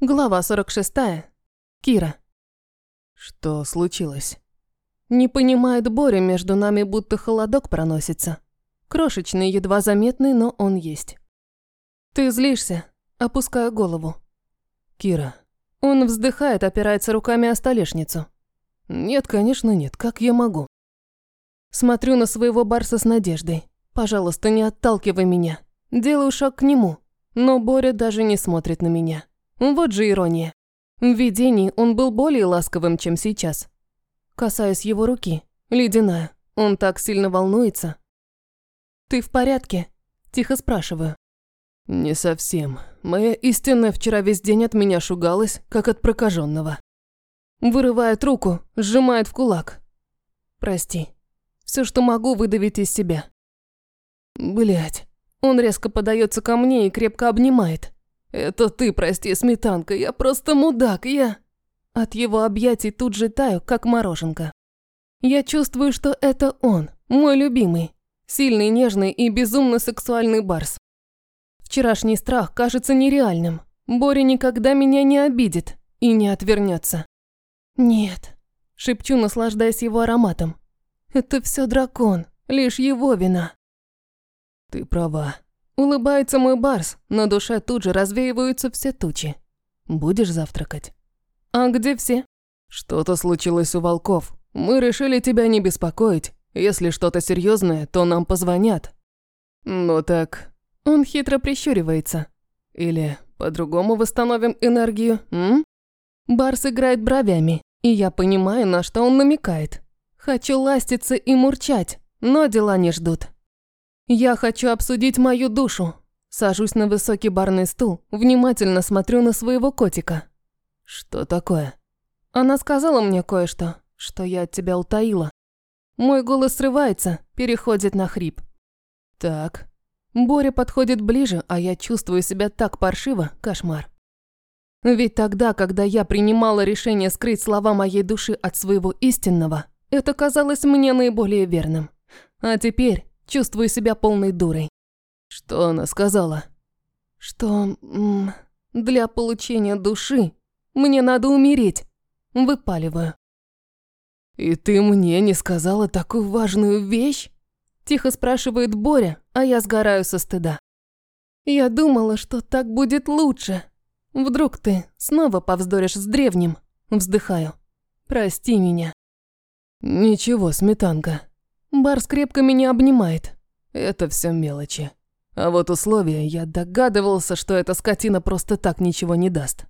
Глава 46. Кира. Что случилось? Не понимает Боря, между нами будто холодок проносится. Крошечный, едва заметный, но он есть. Ты злишься. Опускаю голову. Кира. Он вздыхает, опирается руками о столешницу. Нет, конечно, нет. Как я могу? Смотрю на своего барса с надеждой. Пожалуйста, не отталкивай меня. Делаю шаг к нему. Но Боря даже не смотрит на меня. Вот же ирония. В видении он был более ласковым, чем сейчас. Касаясь его руки, ледяная, он так сильно волнуется. «Ты в порядке?» – тихо спрашиваю. «Не совсем. Моя истинная вчера весь день от меня шугалась, как от прокаженного. Вырывает руку, сжимает в кулак. «Прости. Все, что могу выдавить из себя». Блять. Он резко подается ко мне и крепко обнимает. «Это ты, прости, сметанка, я просто мудак, я...» От его объятий тут же таю, как мороженка. Я чувствую, что это он, мой любимый. Сильный, нежный и безумно сексуальный барс. Вчерашний страх кажется нереальным. Боря никогда меня не обидит и не отвернется. «Нет», – шепчу, наслаждаясь его ароматом. «Это все дракон, лишь его вина». «Ты права», Улыбается мой барс, на душе тут же развеиваются все тучи. Будешь завтракать? А где все? Что-то случилось у волков. Мы решили тебя не беспокоить. Если что-то серьезное, то нам позвонят. Ну так... Он хитро прищуривается. Или по-другому восстановим энергию, м? Барс играет бровями, и я понимаю, на что он намекает. Хочу ластиться и мурчать, но дела не ждут. Я хочу обсудить мою душу. Сажусь на высокий барный стул, внимательно смотрю на своего котика. Что такое? Она сказала мне кое-что, что я от тебя утаила. Мой голос срывается, переходит на хрип. Так. Боря подходит ближе, а я чувствую себя так паршиво, кошмар. Ведь тогда, когда я принимала решение скрыть слова моей души от своего истинного, это казалось мне наиболее верным. А теперь Чувствую себя полной дурой. Что она сказала? Что для получения души мне надо умереть. Выпаливаю. И ты мне не сказала такую важную вещь? Тихо спрашивает Боря, а я сгораю со стыда. Я думала, что так будет лучше. Вдруг ты снова повздоришь с древним. Вздыхаю. Прости меня. Ничего, сметанка. Барс крепко меня обнимает. Это все мелочи. А вот условия, я догадывался, что эта скотина просто так ничего не даст.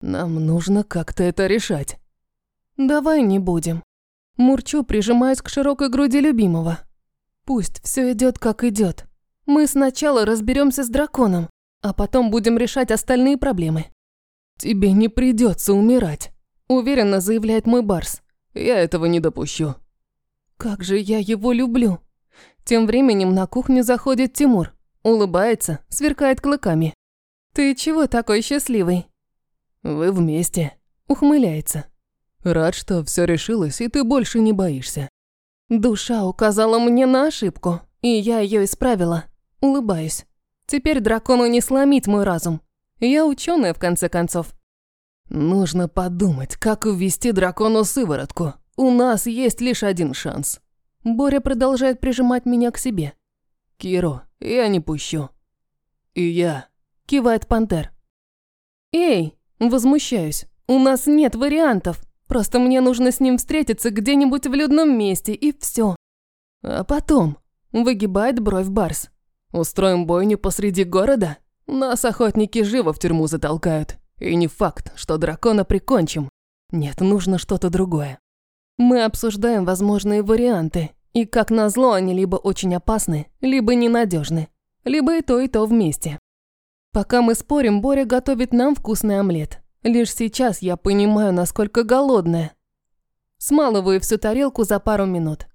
Нам нужно как-то это решать. Давай не будем. Мурчу, прижимаясь к широкой груди любимого. Пусть все идет как идет. Мы сначала разберемся с драконом, а потом будем решать остальные проблемы. Тебе не придется умирать, уверенно заявляет мой Барс. Я этого не допущу. Как же я его люблю. Тем временем на кухню заходит Тимур. Улыбается, сверкает клыками. «Ты чего такой счастливый?» «Вы вместе», – ухмыляется. «Рад, что все решилось, и ты больше не боишься». Душа указала мне на ошибку, и я ее исправила. Улыбаюсь. Теперь дракону не сломить мой разум. Я ученая, в конце концов. Нужно подумать, как увести дракону сыворотку. У нас есть лишь один шанс. Боря продолжает прижимать меня к себе. Киро, я не пущу. И я. Кивает Пантер. Эй, возмущаюсь. У нас нет вариантов. Просто мне нужно с ним встретиться где-нибудь в людном месте, и все. А потом, выгибает бровь Барс. Устроим бойню посреди города? Нас охотники живо в тюрьму затолкают. И не факт, что дракона прикончим. Нет, нужно что-то другое. Мы обсуждаем возможные варианты, и как назло они либо очень опасны, либо ненадежны, либо и то, и то вместе. Пока мы спорим, Боря готовит нам вкусный омлет. Лишь сейчас я понимаю, насколько голодная. Смалываю всю тарелку за пару минут.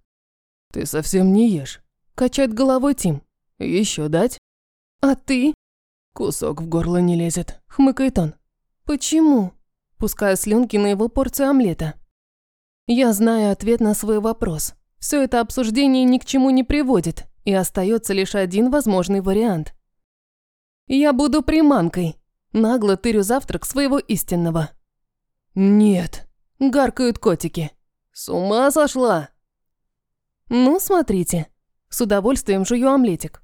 «Ты совсем не ешь», – качает головой Тим. Еще дать?» «А ты?» «Кусок в горло не лезет», – хмыкает он. «Почему?» Пускаю слюнки на его порцию омлета. Я знаю ответ на свой вопрос. Все это обсуждение ни к чему не приводит, и остается лишь один возможный вариант. Я буду приманкой. Нагло тырю завтрак своего истинного. «Нет», – гаркают котики. «С ума сошла?» Ну, смотрите. С удовольствием жую омлетик.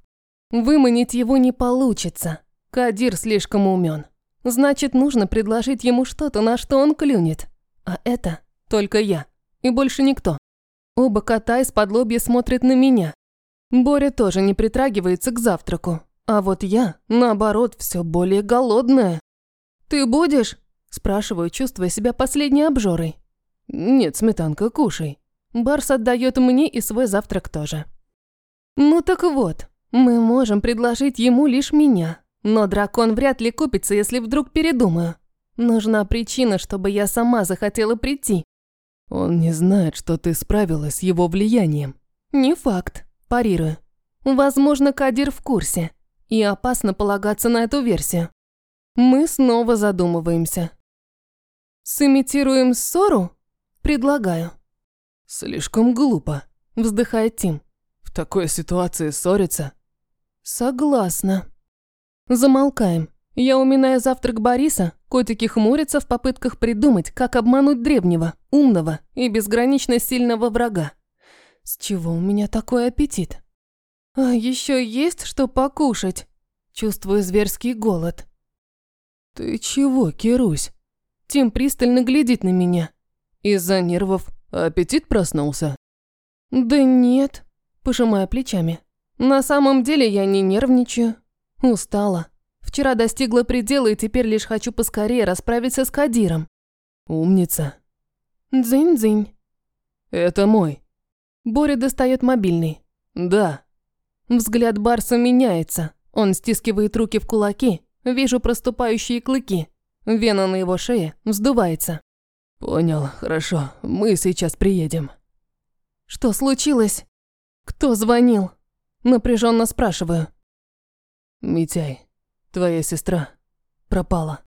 Выманить его не получится. Кадир слишком умен. Значит, нужно предложить ему что-то, на что он клюнет. А это только я. И больше никто. Оба кота из-под лобья смотрят на меня. Боря тоже не притрагивается к завтраку. А вот я, наоборот, все более голодная. «Ты будешь?» – спрашиваю, чувствуя себя последней обжорой. «Нет, сметанка, кушай». Барс отдает мне и свой завтрак тоже. Ну так вот, мы можем предложить ему лишь меня, но дракон вряд ли купится, если вдруг передумаю. Нужна причина, чтобы я сама захотела прийти. Он не знает, что ты справилась с его влиянием. Не факт, парирую. Возможно, Кадир в курсе, и опасно полагаться на эту версию. Мы снова задумываемся. Сымитируем ссору? Предлагаю. Слишком глупо, вздыхает Тим. В такой ситуации ссориться. Согласна. Замолкаем. Я уминаю завтрак Бориса, котики хмурятся в попытках придумать, как обмануть древнего, умного и безгранично сильного врага. С чего у меня такой аппетит? А еще есть что покушать. Чувствую зверский голод. Ты чего, Кирусь? Тим пристально глядит на меня. Из-за нервов аппетит проснулся? Да нет, пожимая плечами. На самом деле я не нервничаю. Устала. Вчера достигла предела и теперь лишь хочу поскорее расправиться с Кадиром. Умница. Дзынь-дзынь. Это мой. Боря достает мобильный. Да. Взгляд Барса меняется. Он стискивает руки в кулаки. Вижу проступающие клыки. Вена на его шее вздувается. Понял, хорошо. Мы сейчас приедем. Что случилось? Кто звонил? Напряженно спрашиваю. Митяй, твоя сестра пропала.